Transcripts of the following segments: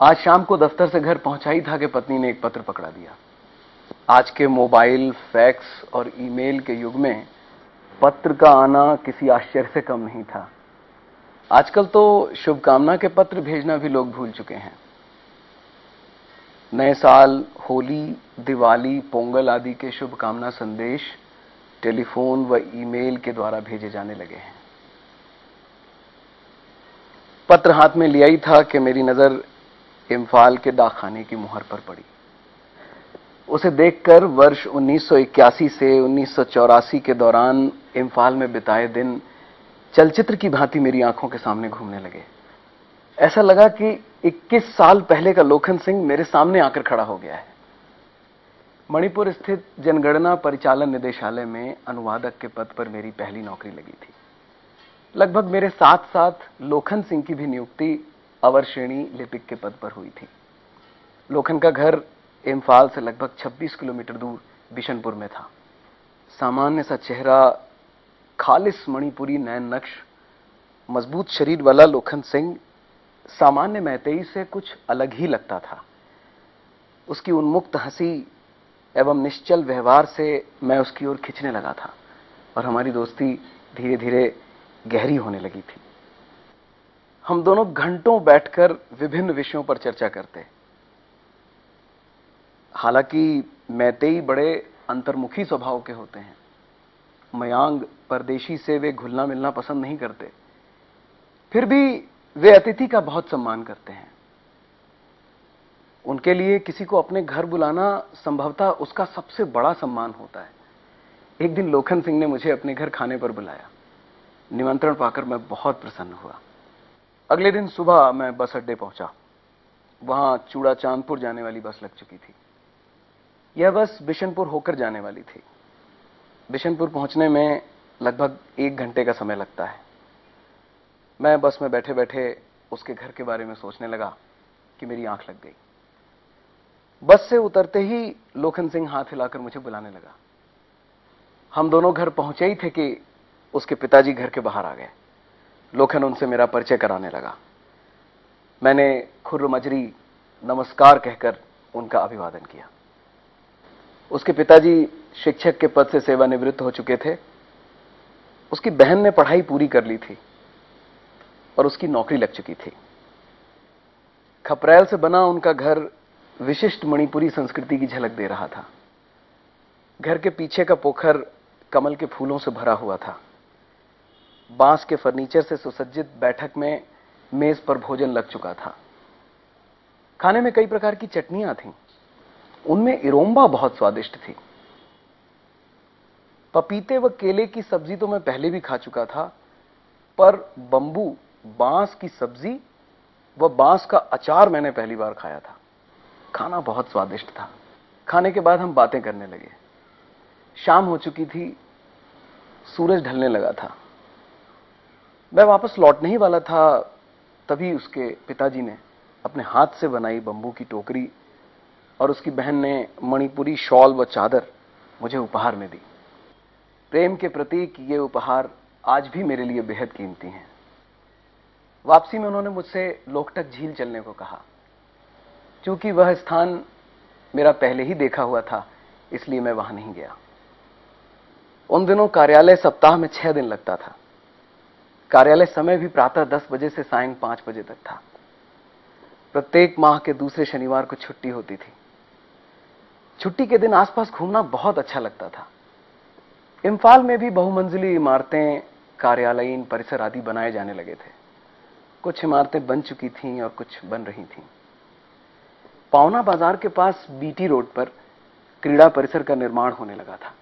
आज शाम को दफ्तर से घर पहुँचा ही था कि पत्नी ने एक पत्र पकड़ा दिया। आज के मोबाइल, फैक्स और ईमेल के युग में पत्र का आना किसी आश्चर्य से कम नहीं था। आजकल तो शुभकामना के पत्र भेजना भी लोग भूल चुके हैं। नए साल, होली, दिवाली, पोंगल आदि के शुभकामना संदेश टेलीफोन व ईमेल के द्वारा भेजे जाने लगे हैं। पत्र हाथ में लिया ही था कि मेरी नज़र इम्फाल के दाखाने की मुहर पर पड़ी। उसे देखकर वर्ष 1981 से 1984 के दौरान इम्फाल में बिताए दिन चलचित्र की भांति मेरी आँखों के सामने घूमने लगे। ऐसा लगा कि 21 साल पहले का लोखन सिंह मेरे सामने आकर खड़ा हो गया है। मणिपुर स्थित जनगणना परिचालन निदेशालय में अनुवादक के पद पर मेरी पहली नौकरी लगी थी। लगभग मेरे साथ साथ लोखन सिंह की भी नियुक्ति अवर श्रेणी लिपिक के पद पर हुई थी। लोखन का घर इम्फाल से लगभग 26 किलोमीटर दूर बिशनपुर में था। सामान्य सा चेहरा, खालिस मणिपुरी नैन नक्श, मज़बूत शरीर वाला लोखन सिंह, सामान्य मैतेई से कुछ अलग ही लगता था। उसकी उन्मुक्त हँसी एवं निश्चल व्यवहार से मैं उसकी ओर खिंचने लगा था और हमारी दोस्ती धीरे धीरे गहरी होने लगी थी। हम दोनों घंटों बैठकर विभिन्न विषयों पर चर्चा करते हालाँकि मैतेई बड़े अंतर्मुखी स्वभाव के होते हैं। मयांग परदेशी से वे घुलना मिलना पसंद नहीं करते। फिर भी वे अतिथि का बहुत सम्मान करते हैं। उनके लिए किसी को अपने घर बुलाना संभवतः उसका सबसे बड़ा सम्मान होता है। एक दिन लोखन सिंह ने मुझे अपने घर खाने पर बुलाया। निमंत्रण पाकर मैं बहुत प्रसन्न हुआ। अगले दिन सुबह मैं बस अड्डे पहुँचा। वहाँ चूड़ा चांदपुर जाने वाली बस लग चुकी थी। यह बस बिशनपुर होकर जाने वाली थी। बिशनपुर पहुँचने में लगभग एक घंटे का समय लगता है। मैं बस में बैठे बैठे उसके घर के बारे में सोचने लगा कि मेरी आँख लग गई। बस से उतरते ही लोखन सिंह हाथ हिलाकर मुझे बुलाने लगा। हम दोनों घर पहुँचे ही थे कि उसके पिताजी घर के बाहर आ गए। लोखन उनसे मेरा परिचय कराने लगा। मैंने खुर्र मजरी नमस्कार कहकर उनका अभिवादन किया। उसके पिताजी शिक्षक के पद से सेवानिवृत्त हो चुके थे। उसकी बहन ने पढ़ाई पूरी कर ली थी और उसकी नौकरी लग चुकी थी। खपरेल से बना उनका घर विशिष्ट मणिपुरी संस्कृति की झलक दे रहा था। घर के पीछे का पोखर कमल के फूलों से भरा हुआ था। बाँस के फर्नीचर से सुसज्जित बैठक में मेज पर भोजन लग चुका था। खाने में कई प्रकार की चटनियाँ थीं। उनमें इरोम्बा बहुत स्वादिष्ट थी। पपीते व केले की सब्ज़ी तो मैं पहले भी खा चुका था, पर बंबू, बाँस की सब्ज़ी व बाँस का अचार मैंने पहली बार खाया था। खाना बहुत स्वादिष्ट था। खाने के बाद हम बातें करने लगे। शाम हो चुकी थी, सूरज ढलने लगा था। मैं वापस लौटने ही वाला था, तभी उसके पिताजी ने अपने हाथ से बनाई बंबू की टोकरी और उसकी बहन ने मणिपुरी शॉल व चादर मुझे उपहार में दी। प्रेम के प्रतीक ये उपहार आज भी मेरे लिए बेहद कीमती हैं। वापसी में उन्होंने मुझसे लोकटक झील चलने को कहा। क्योंकि वह स्थान मेरा पहले ही देखा हुआ था, इसलिए मैं वहाँ नहीं गया। उन दिनों कार्यालय सप्ताह में छह दिन लगता था। कार्यालय समय भी प्रातः दस बजे से सायं पाँच बजे तक था। प्रत्येक माह के दूसरे शनिवार को छुट्टी होती थी। छुट्टी के दिन आसपास घूमना बहुत अच्छा लगता था। इम्फाल में भी बहुमंजिली इमारतें, कार्यालयीन परिसर आदि बनाए जाने लगे थे। कुछ इमारतें बन चुकी थीं और कुछ बन रही थीं। पावना बाज़ार के पास बीटी रोड पर क्रीड़ा परिसर का निर्माण होने लगा था।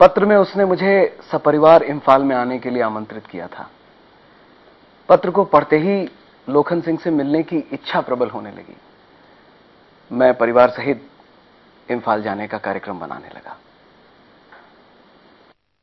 पत्र में उसने मुझे सपरिवार इम्फाल में आने के लिए आमंत्रित किया था। पत्र को पढ़ते ही लोखन सिंह से मिलने की इच्छा प्रबल होने लगी। मैं परिवार सहित इम्फाल जाने का कार्यक्रम बनाने लगा।